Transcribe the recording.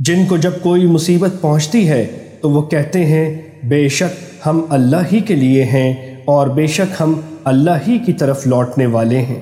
جن کو جب کوئی مصیبت پہنچتی ہے تو وہ کہتے ہیں، بے شک ہم اللہ ہی کے لیے ہیں اور بے شک ہم اللہ ہی کی طرف لوٹنے والے ہیں۔